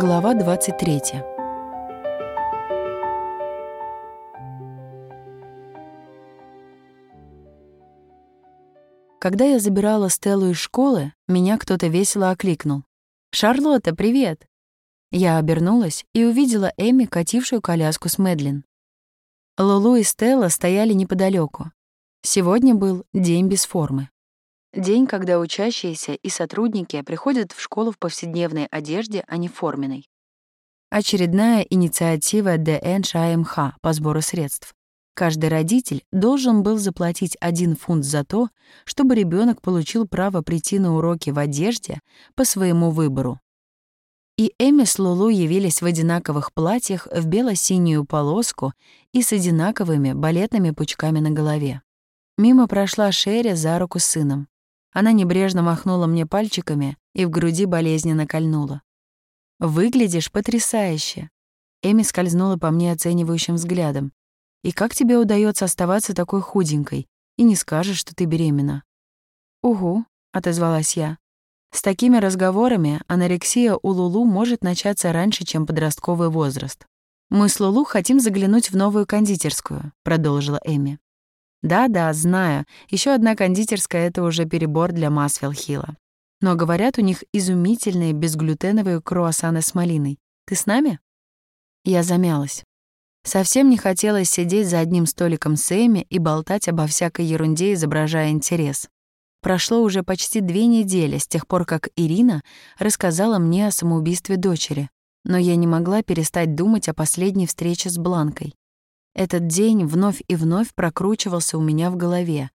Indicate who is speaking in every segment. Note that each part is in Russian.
Speaker 1: Глава 23. Когда я забирала Стеллу из школы, меня кто-то весело окликнул. «Шарлотта, привет!» Я обернулась и увидела Эми, катившую коляску с Мэдлин. Лулу и Стелла стояли неподалеку. Сегодня был день без формы. День, когда учащиеся и сотрудники приходят в школу в повседневной одежде, а не форменной. Очередная инициатива ДНШАМХ по сбору средств. Каждый родитель должен был заплатить один фунт за то, чтобы ребенок получил право прийти на уроки в одежде по своему выбору. И Эми с Лулу явились в одинаковых платьях в бело-синюю полоску и с одинаковыми балетными пучками на голове. Мимо прошла Шерри за руку с сыном. Она небрежно махнула мне пальчиками и в груди болезненно кольнула. «Выглядишь потрясающе!» Эми скользнула по мне оценивающим взглядом. «И как тебе удается оставаться такой худенькой? И не скажешь, что ты беременна?» «Угу», — отозвалась я. «С такими разговорами анорексия у Лулу может начаться раньше, чем подростковый возраст. Мы с Лулу хотим заглянуть в новую кондитерскую», — продолжила Эми. Да-да, знаю. Еще одна кондитерская — это уже перебор для Масфилл-Хилла. Но говорят, у них изумительные безглютеновые круассаны с малиной. Ты с нами? Я замялась. Совсем не хотелось сидеть за одним столиком с Эми и болтать обо всякой ерунде, изображая интерес. Прошло уже почти две недели с тех пор, как Ирина рассказала мне о самоубийстве дочери, но я не могла перестать думать о последней встрече с Бланкой. Этот день вновь и вновь прокручивался у меня в голове.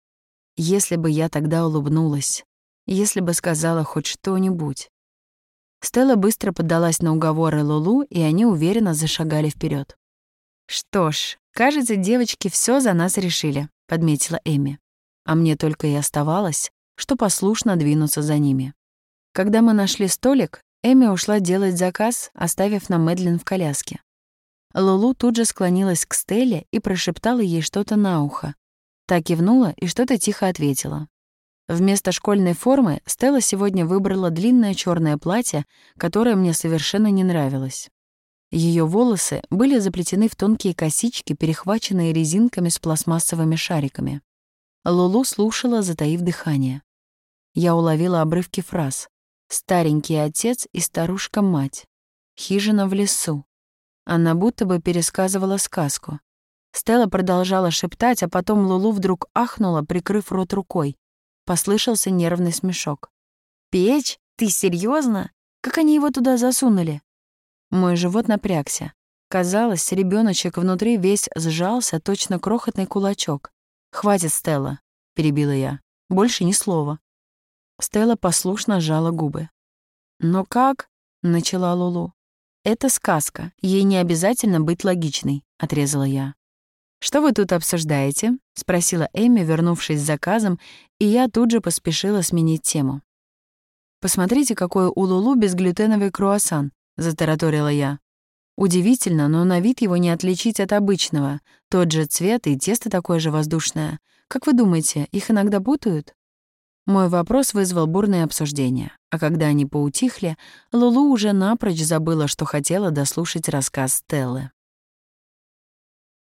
Speaker 1: Если бы я тогда улыбнулась, если бы сказала хоть что-нибудь. Стелла быстро поддалась на уговоры Лулу, и они уверенно зашагали вперед. «Что ж, кажется, девочки все за нас решили», — подметила Эми. А мне только и оставалось, что послушно двинуться за ними. Когда мы нашли столик, Эми ушла делать заказ, оставив нам Мэдлин в коляске. Лулу тут же склонилась к Стелле и прошептала ей что-то на ухо. Та кивнула и что-то тихо ответила. Вместо школьной формы Стелла сегодня выбрала длинное черное платье, которое мне совершенно не нравилось. Ее волосы были заплетены в тонкие косички, перехваченные резинками с пластмассовыми шариками. Лулу слушала, затаив дыхание. Я уловила обрывки фраз. «Старенький отец и старушка-мать», «Хижина в лесу», она будто бы пересказывала сказку. Стелла продолжала шептать, а потом Лулу вдруг ахнула, прикрыв рот рукой. Послышался нервный смешок. «Печь? Ты серьезно? Как они его туда засунули?» Мой живот напрягся. Казалось, ребеночек внутри весь сжался, точно крохотный кулачок. «Хватит, Стелла», — перебила я. «Больше ни слова». Стелла послушно сжала губы. «Но как?» — начала Лулу. «Это сказка, ей не обязательно быть логичной», — отрезала я. «Что вы тут обсуждаете?» — спросила Эми, вернувшись с заказом, и я тут же поспешила сменить тему. «Посмотрите, какой у Лулу безглютеновый круассан», — затараторила я. Удивительно, но на вид его не отличить от обычного. Тот же цвет и тесто такое же воздушное. Как вы думаете, их иногда путают? Мой вопрос вызвал бурное обсуждение, а когда они поутихли, Лулу уже напрочь забыла, что хотела дослушать рассказ Стеллы.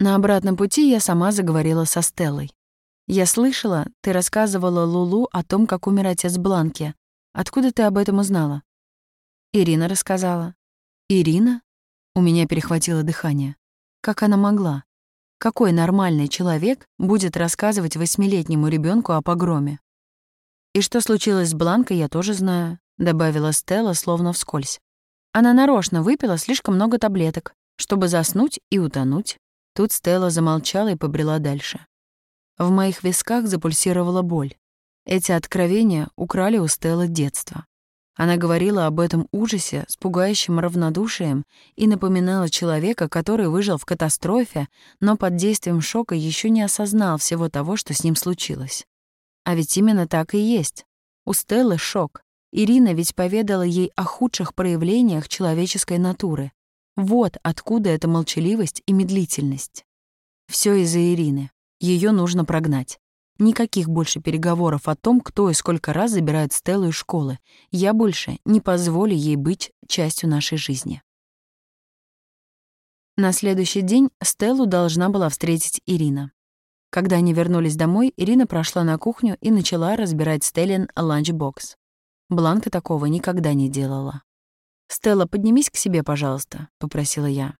Speaker 1: На обратном пути я сама заговорила со Стеллой. «Я слышала, ты рассказывала Лулу о том, как умер отец Бланки. Откуда ты об этом узнала?» Ирина рассказала. «Ирина?» У меня перехватило дыхание. Как она могла? Какой нормальный человек будет рассказывать восьмилетнему ребенку о погроме? «И что случилось с Бланкой, я тоже знаю», — добавила Стелла, словно вскользь. Она нарочно выпила слишком много таблеток, чтобы заснуть и утонуть. Тут Стелла замолчала и побрела дальше. В моих висках запульсировала боль. Эти откровения украли у Стеллы детство. Она говорила об этом ужасе с пугающим равнодушием и напоминала человека, который выжил в катастрофе, но под действием шока еще не осознал всего того, что с ним случилось. А ведь именно так и есть. У Стеллы шок. Ирина ведь поведала ей о худших проявлениях человеческой натуры. Вот откуда эта молчаливость и медлительность. Все из-за Ирины. Ее нужно прогнать. Никаких больше переговоров о том, кто и сколько раз забирает Стеллу из школы. Я больше не позволю ей быть частью нашей жизни. На следующий день Стеллу должна была встретить Ирина. Когда они вернулись домой, Ирина прошла на кухню и начала разбирать Стеллин ланчбокс. Бланка такого никогда не делала. «Стелла, поднимись к себе, пожалуйста», — попросила я.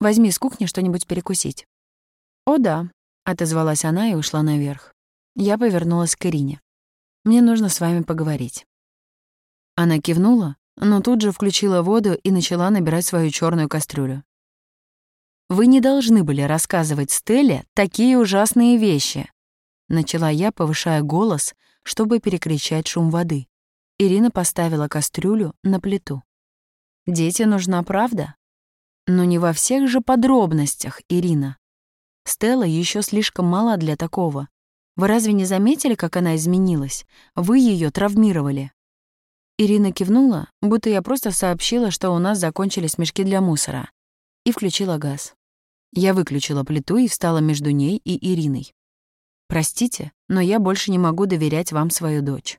Speaker 1: «Возьми с кухни что-нибудь перекусить». «О, да», — отозвалась она и ушла наверх. Я повернулась к Ирине. «Мне нужно с вами поговорить». Она кивнула, но тут же включила воду и начала набирать свою черную кастрюлю. Вы не должны были рассказывать Стелле такие ужасные вещи. Начала я, повышая голос, чтобы перекричать шум воды. Ирина поставила кастрюлю на плиту. Дети нужна правда? Но не во всех же подробностях, Ирина. Стелла еще слишком мала для такого. Вы разве не заметили, как она изменилась? Вы ее травмировали. Ирина кивнула, будто я просто сообщила, что у нас закончились мешки для мусора, и включила газ. Я выключила плиту и встала между ней и Ириной. «Простите, но я больше не могу доверять вам свою дочь».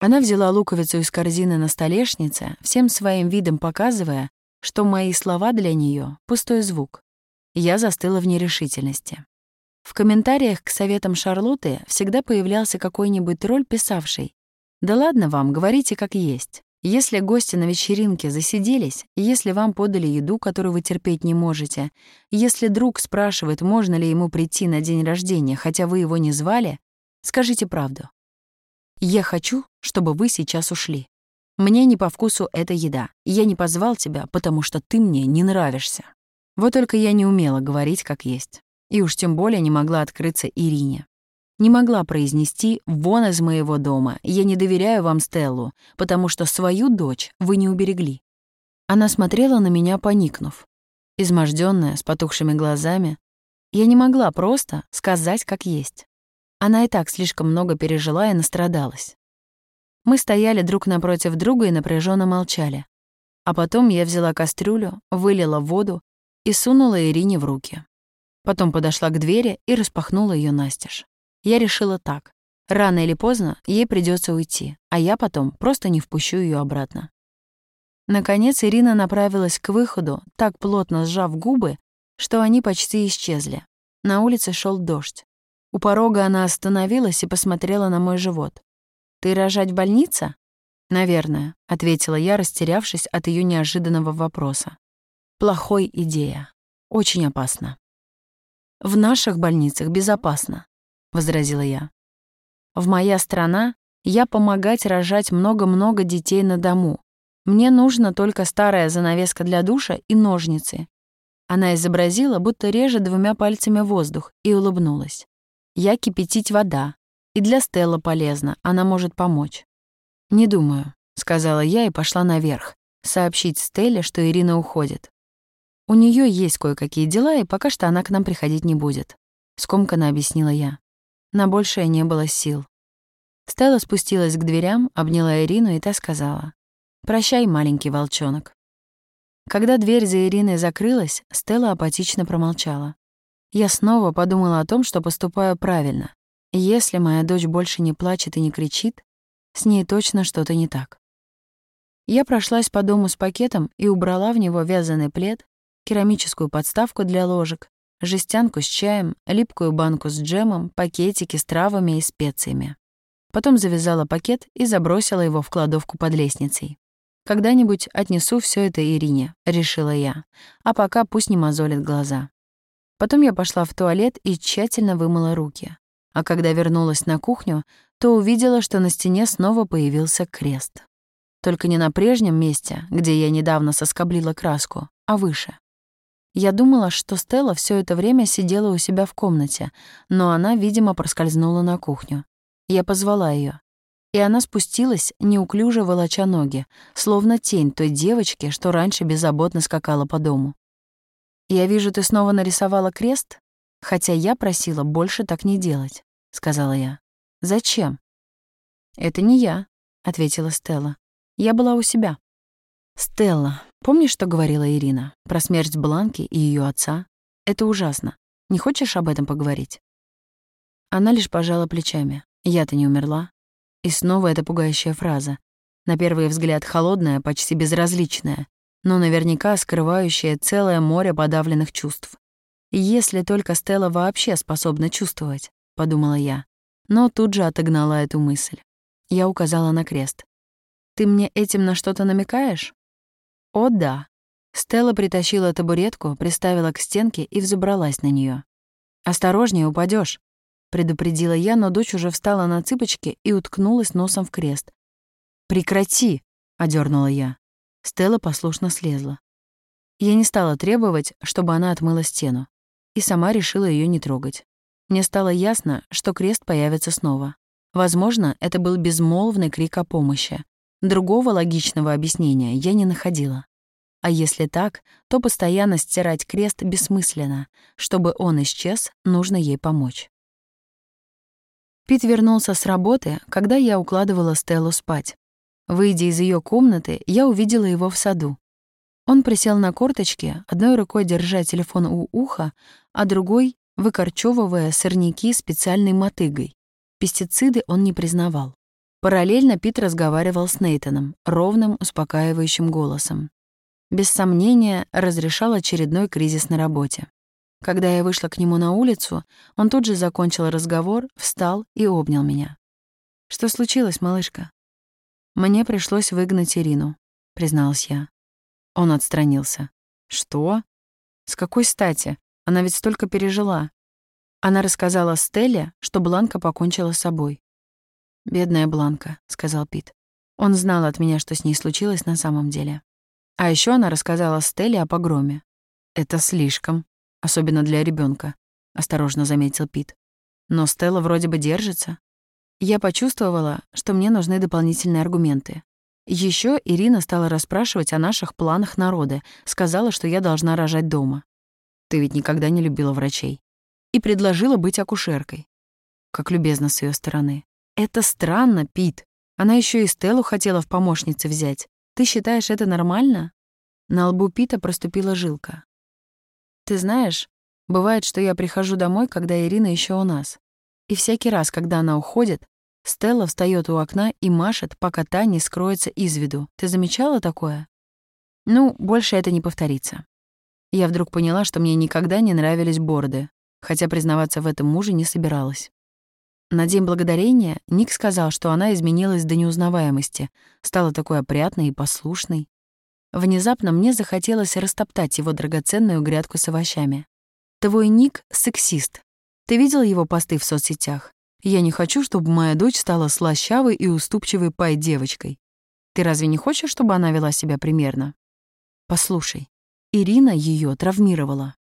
Speaker 1: Она взяла луковицу из корзины на столешнице, всем своим видом показывая, что мои слова для нее пустой звук. Я застыла в нерешительности. В комментариях к советам Шарлотты всегда появлялся какой-нибудь тролль, писавший «Да ладно вам, говорите как есть. Если гости на вечеринке засиделись, если вам подали еду, которую вы терпеть не можете, если друг спрашивает, можно ли ему прийти на день рождения, хотя вы его не звали, скажите правду. Я хочу, чтобы вы сейчас ушли. Мне не по вкусу эта еда. Я не позвал тебя, потому что ты мне не нравишься. Вот только я не умела говорить как есть. И уж тем более не могла открыться Ирине. Не могла произнести «вон из моего дома, я не доверяю вам Стеллу, потому что свою дочь вы не уберегли». Она смотрела на меня, поникнув. Измождённая, с потухшими глазами. Я не могла просто сказать как есть. Она и так слишком много пережила и настрадалась. Мы стояли друг напротив друга и напряженно молчали. А потом я взяла кастрюлю, вылила воду и сунула Ирине в руки. Потом подошла к двери и распахнула ее настежь. Я решила так. Рано или поздно ей придется уйти, а я потом просто не впущу ее обратно. Наконец Ирина направилась к выходу, так плотно сжав губы, что они почти исчезли. На улице шел дождь. У порога она остановилась и посмотрела на мой живот. «Ты рожать в больнице?» «Наверное», — ответила я, растерявшись от ее неожиданного вопроса. «Плохой идея. Очень опасно». «В наших больницах безопасно возразила я. В моя страна я помогать рожать много-много детей на дому. Мне нужно только старая занавеска для душа и ножницы. Она изобразила, будто режет двумя пальцами воздух, и улыбнулась. Я кипятить вода. И для Стелла полезно, она может помочь. «Не думаю», — сказала я и пошла наверх, сообщить Стелле, что Ирина уходит. У нее есть кое-какие дела, и пока что она к нам приходить не будет. Скомканно объяснила я. На большее не было сил. Стелла спустилась к дверям, обняла Ирину, и та сказала. «Прощай, маленький волчонок». Когда дверь за Ириной закрылась, Стелла апатично промолчала. Я снова подумала о том, что поступаю правильно. Если моя дочь больше не плачет и не кричит, с ней точно что-то не так. Я прошлась по дому с пакетом и убрала в него вязаный плед, керамическую подставку для ложек, жестянку с чаем, липкую банку с джемом, пакетики с травами и специями. Потом завязала пакет и забросила его в кладовку под лестницей. «Когда-нибудь отнесу все это Ирине», — решила я, а пока пусть не мозолит глаза. Потом я пошла в туалет и тщательно вымыла руки. А когда вернулась на кухню, то увидела, что на стене снова появился крест. Только не на прежнем месте, где я недавно соскоблила краску, а выше. Я думала, что Стелла все это время сидела у себя в комнате, но она, видимо, проскользнула на кухню. Я позвала ее, И она спустилась, неуклюже волоча ноги, словно тень той девочки, что раньше беззаботно скакала по дому. «Я вижу, ты снова нарисовала крест? Хотя я просила больше так не делать», — сказала я. «Зачем?» «Это не я», — ответила Стелла. «Я была у себя». «Стелла, помнишь, что говорила Ирина про смерть Бланки и ее отца? Это ужасно. Не хочешь об этом поговорить?» Она лишь пожала плечами. «Я-то не умерла». И снова эта пугающая фраза. На первый взгляд холодная, почти безразличная. но наверняка скрывающее целое море подавленных чувств. Если только Стелла вообще способна чувствовать, подумала я, но тут же отогнала эту мысль. Я указала на крест. Ты мне этим на что-то намекаешь? О, да. Стелла притащила табуретку, приставила к стенке и взобралась на нее. Осторожнее, упадешь, предупредила я, но дочь уже встала на цыпочки и уткнулась носом в крест. Прекрати, одернула я. Стелла послушно слезла. Я не стала требовать, чтобы она отмыла стену, и сама решила ее не трогать. Мне стало ясно, что крест появится снова. Возможно, это был безмолвный крик о помощи. Другого логичного объяснения я не находила. А если так, то постоянно стирать крест бессмысленно. Чтобы он исчез, нужно ей помочь. Пит вернулся с работы, когда я укладывала Стеллу спать. Выйдя из ее комнаты, я увидела его в саду. Он присел на корточки, одной рукой держа телефон у уха, а другой — выкорчевывая сорняки специальной мотыгой. Пестициды он не признавал. Параллельно Пит разговаривал с Нейтаном, ровным, успокаивающим голосом. Без сомнения, разрешал очередной кризис на работе. Когда я вышла к нему на улицу, он тут же закончил разговор, встал и обнял меня. «Что случилось, малышка?» «Мне пришлось выгнать Ирину», — призналась я. Он отстранился. «Что? С какой стати? Она ведь столько пережила». Она рассказала Стелле, что Бланка покончила с собой. «Бедная Бланка», — сказал Пит. Он знал от меня, что с ней случилось на самом деле. А еще она рассказала Стелле о погроме. «Это слишком, особенно для ребенка, осторожно заметил Пит. «Но Стелла вроде бы держится. Я почувствовала, что мне нужны дополнительные аргументы. Еще Ирина стала расспрашивать о наших планах народа, сказала, что я должна рожать дома. Ты ведь никогда не любила врачей. И предложила быть акушеркой. Как любезно с ее стороны. Это странно, Пит. Она еще и Стеллу хотела в помощнице взять. Ты считаешь это нормально? На лбу Пита проступила жилка. Ты знаешь, бывает, что я прихожу домой, когда Ирина еще у нас. И всякий раз, когда она уходит, Стелла встает у окна и машет, пока та не скроется из виду. Ты замечала такое? Ну, больше это не повторится. Я вдруг поняла, что мне никогда не нравились борды, хотя признаваться в этом муже не собиралась. На День Благодарения Ник сказал, что она изменилась до неузнаваемости, стала такой опрятной и послушной. Внезапно мне захотелось растоптать его драгоценную грядку с овощами. «Твой Ник — сексист. Ты видел его посты в соцсетях? Я не хочу, чтобы моя дочь стала слащавой и уступчивой пай-девочкой. Ты разве не хочешь, чтобы она вела себя примерно? Послушай, Ирина ее травмировала.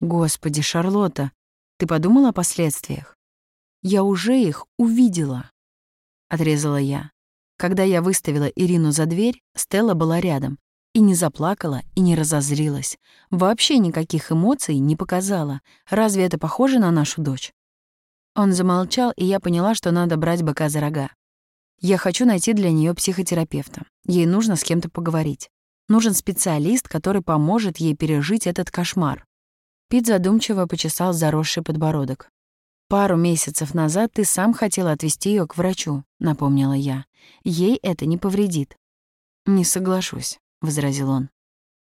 Speaker 1: Господи, Шарлотта, ты подумала о последствиях? Я уже их увидела. Отрезала я. Когда я выставила Ирину за дверь, Стелла была рядом. И не заплакала, и не разозлилась. Вообще никаких эмоций не показала. Разве это похоже на нашу дочь? Он замолчал, и я поняла, что надо брать быка за рога. Я хочу найти для нее психотерапевта. Ей нужно с кем-то поговорить. Нужен специалист, который поможет ей пережить этот кошмар. Пит задумчиво почесал заросший подбородок. «Пару месяцев назад ты сам хотел отвезти ее к врачу», — напомнила я. «Ей это не повредит». «Не соглашусь», — возразил он.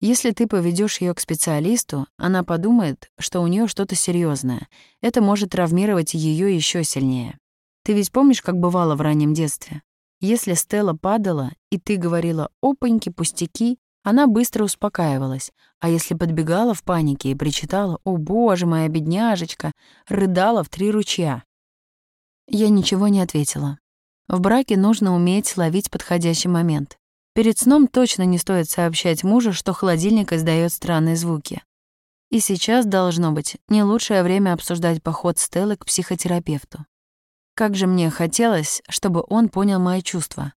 Speaker 1: Если ты поведешь ее к специалисту, она подумает, что у нее что-то серьезное. Это может травмировать ее еще сильнее. Ты ведь помнишь, как бывало в раннем детстве? Если Стелла падала, и ты говорила «опаньки, пустяки», она быстро успокаивалась, а если подбегала в панике и причитала «О, боже, моя бедняжечка», рыдала в три ручья. Я ничего не ответила. В браке нужно уметь ловить подходящий момент. Перед сном точно не стоит сообщать мужу, что холодильник издает странные звуки. И сейчас, должно быть, не лучшее время обсуждать поход Стеллы к психотерапевту. Как же мне хотелось, чтобы он понял мои чувства.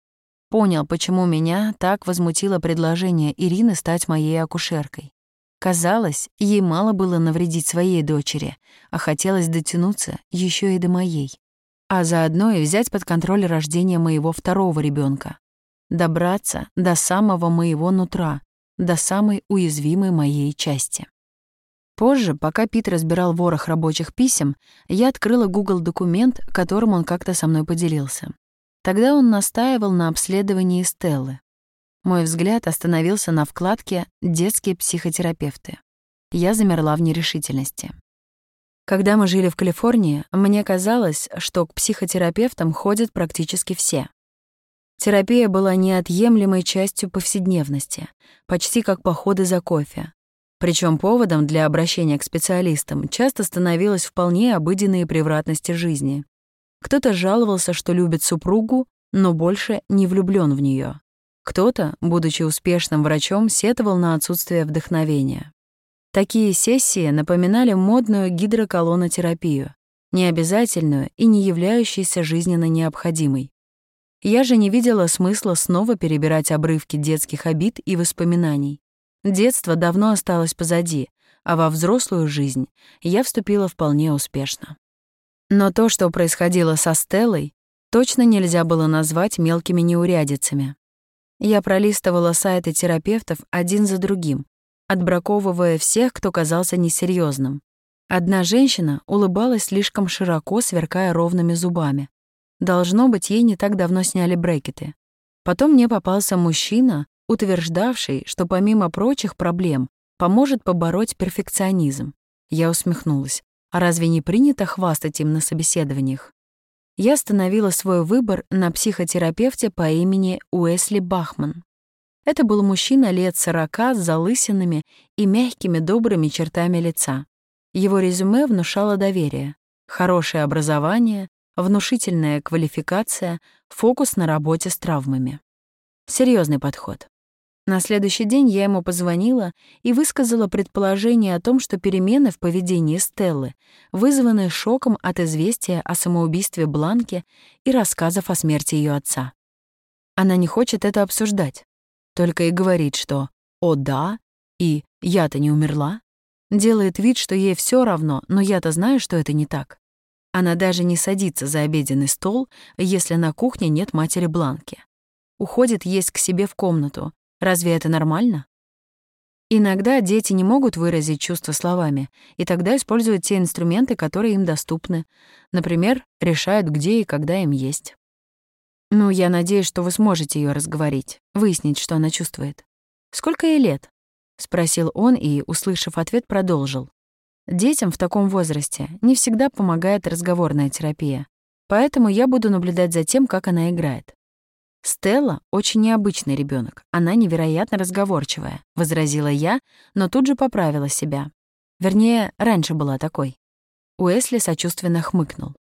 Speaker 1: Понял, почему меня так возмутило предложение Ирины стать моей акушеркой. Казалось, ей мало было навредить своей дочери, а хотелось дотянуться еще и до моей. А заодно и взять под контроль рождение моего второго ребенка добраться до самого моего нутра, до самой уязвимой моей части. Позже, пока Пит разбирал ворох рабочих писем, я открыла Google документ, которым он как-то со мной поделился. Тогда он настаивал на обследовании Стеллы. Мой взгляд остановился на вкладке «Детские психотерапевты». Я замерла в нерешительности. Когда мы жили в Калифорнии, мне казалось, что к психотерапевтам ходят практически все. Терапия была неотъемлемой частью повседневности, почти как походы за кофе. Причем поводом для обращения к специалистам часто становилось вполне обыденные превратности жизни. Кто-то жаловался, что любит супругу, но больше не влюблен в нее. Кто-то, будучи успешным врачом, сетовал на отсутствие вдохновения. Такие сессии напоминали модную гидроколонотерапию, необязательную и не являющуюся жизненно необходимой. Я же не видела смысла снова перебирать обрывки детских обид и воспоминаний. Детство давно осталось позади, а во взрослую жизнь я вступила вполне успешно. Но то, что происходило со Стеллой, точно нельзя было назвать мелкими неурядицами. Я пролистывала сайты терапевтов один за другим, отбраковывая всех, кто казался несерьезным. Одна женщина улыбалась слишком широко, сверкая ровными зубами. Должно быть, ей не так давно сняли брекеты. Потом мне попался мужчина, утверждавший, что помимо прочих проблем поможет побороть перфекционизм. Я усмехнулась. А разве не принято хвастать им на собеседованиях? я остановила свой выбор на психотерапевте по имени Уэсли Бахман. Это был мужчина лет сорока с залысинами и мягкими добрыми чертами лица. Его резюме внушало доверие. Хорошее образование, внушительная квалификация, фокус на работе с травмами. Серьезный подход. На следующий день я ему позвонила и высказала предположение о том, что перемены в поведении Стеллы вызваны шоком от известия о самоубийстве Бланки и рассказов о смерти ее отца. Она не хочет это обсуждать, только и говорит, что «О, да» и «Я-то не умерла». Делает вид, что ей все равно, но я-то знаю, что это не так. Она даже не садится за обеденный стол, если на кухне нет матери Бланки. Уходит есть к себе в комнату, Разве это нормально? Иногда дети не могут выразить чувства словами, и тогда используют те инструменты, которые им доступны. Например, решают, где и когда им есть. Ну, я надеюсь, что вы сможете ее разговорить, выяснить, что она чувствует. Сколько ей лет? спросил он и, услышав ответ, продолжил. Детям в таком возрасте не всегда помогает разговорная терапия, поэтому я буду наблюдать за тем, как она играет. Стелла очень необычный ребенок, она невероятно разговорчивая, возразила я, но тут же поправила себя. Вернее, раньше была такой. Уэсли сочувственно хмыкнул.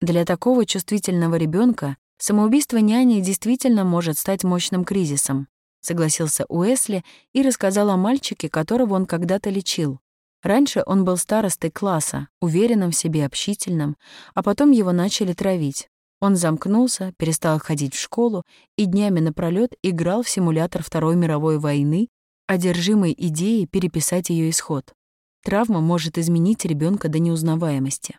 Speaker 1: Для такого чувствительного ребенка самоубийство няни действительно может стать мощным кризисом, согласился Уэсли и рассказал о мальчике, которого он когда-то лечил. Раньше он был старостой класса, уверенным в себе, общительным, а потом его начали травить. Он замкнулся, перестал ходить в школу и днями напролёт играл в симулятор Второй мировой войны, одержимой идеей переписать ее исход. Травма может изменить ребенка до неузнаваемости.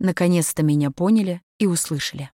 Speaker 1: Наконец-то меня поняли и услышали.